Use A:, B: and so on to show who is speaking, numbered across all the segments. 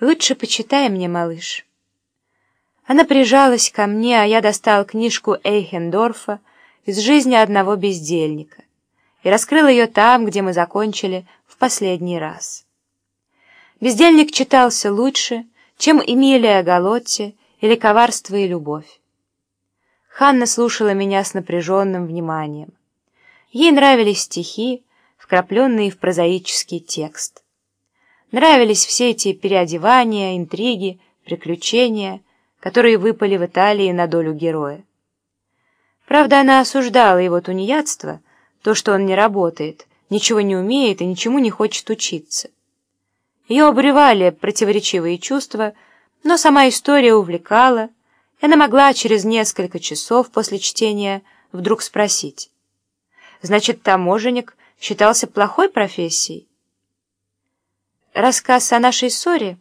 A: Лучше почитай мне, малыш». Она прижалась ко мне, а я достал книжку Эйхендорфа из жизни одного бездельника и раскрыл ее там, где мы закончили в последний раз. Бездельник читался лучше, чем Эмилия Галотти или «Коварство и любовь». Ханна слушала меня с напряженным вниманием. Ей нравились стихи, вкрапленные в прозаический текст. Нравились все эти переодевания, интриги, приключения, которые выпали в Италии на долю героя. Правда, она осуждала его тунеядство, то, что он не работает, ничего не умеет и ничему не хочет учиться. Ее обревали противоречивые чувства, но сама история увлекала, и она могла через несколько часов после чтения вдруг спросить. «Значит, таможенник считался плохой профессией?» Рассказ о нашей ссоре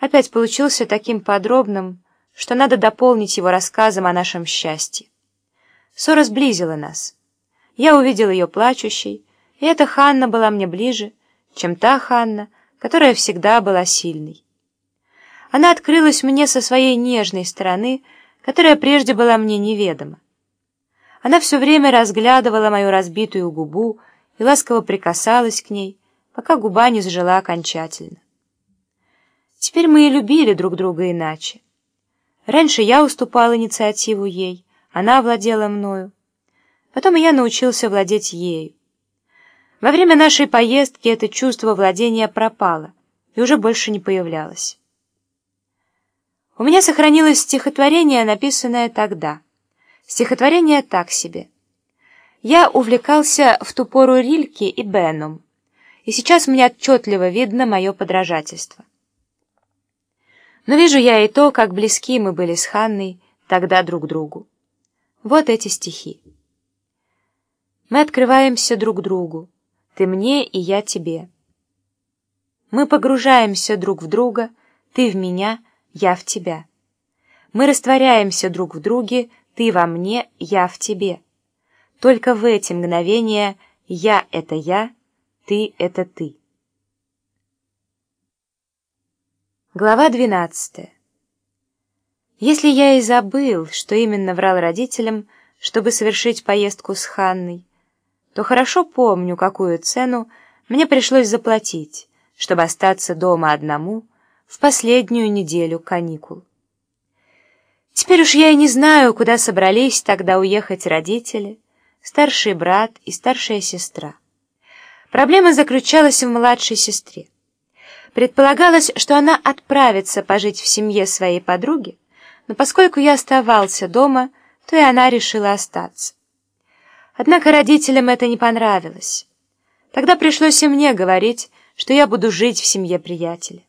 A: опять получился таким подробным, что надо дополнить его рассказом о нашем счастье. Ссора сблизила нас. Я увидел ее плачущей, и эта Ханна была мне ближе, чем та Ханна, которая всегда была сильной. Она открылась мне со своей нежной стороны, которая прежде была мне неведома. Она все время разглядывала мою разбитую губу и ласково прикасалась к ней, пока губа не зажила окончательно. Теперь мы и любили друг друга иначе. Раньше я уступал инициативу ей, она владела мною. Потом я научился владеть ею. Во время нашей поездки это чувство владения пропало и уже больше не появлялось. У меня сохранилось стихотворение, написанное тогда. Стихотворение так себе. Я увлекался в ту пору Рильке и Беном, и сейчас мне отчетливо видно мое подражательство. Но вижу я и то, как близки мы были с Ханной тогда друг другу. Вот эти стихи. Мы открываемся друг другу. Ты мне и я тебе. Мы погружаемся друг в друга, ты в меня, я в тебя. Мы растворяемся друг в друге, ты во мне, я в тебе. Только в эти мгновения я — это я, ты — это ты. Глава двенадцатая. Если я и забыл, что именно врал родителям, чтобы совершить поездку с Ханной, то хорошо помню, какую цену мне пришлось заплатить, чтобы остаться дома одному в последнюю неделю каникул. Теперь уж я и не знаю, куда собрались тогда уехать родители, старший брат и старшая сестра. Проблема заключалась в младшей сестре. Предполагалось, что она отправится пожить в семье своей подруги, но поскольку я оставался дома, то и она решила остаться. Однако родителям это не понравилось. Тогда пришлось и мне говорить, что я буду жить в семье приятеля.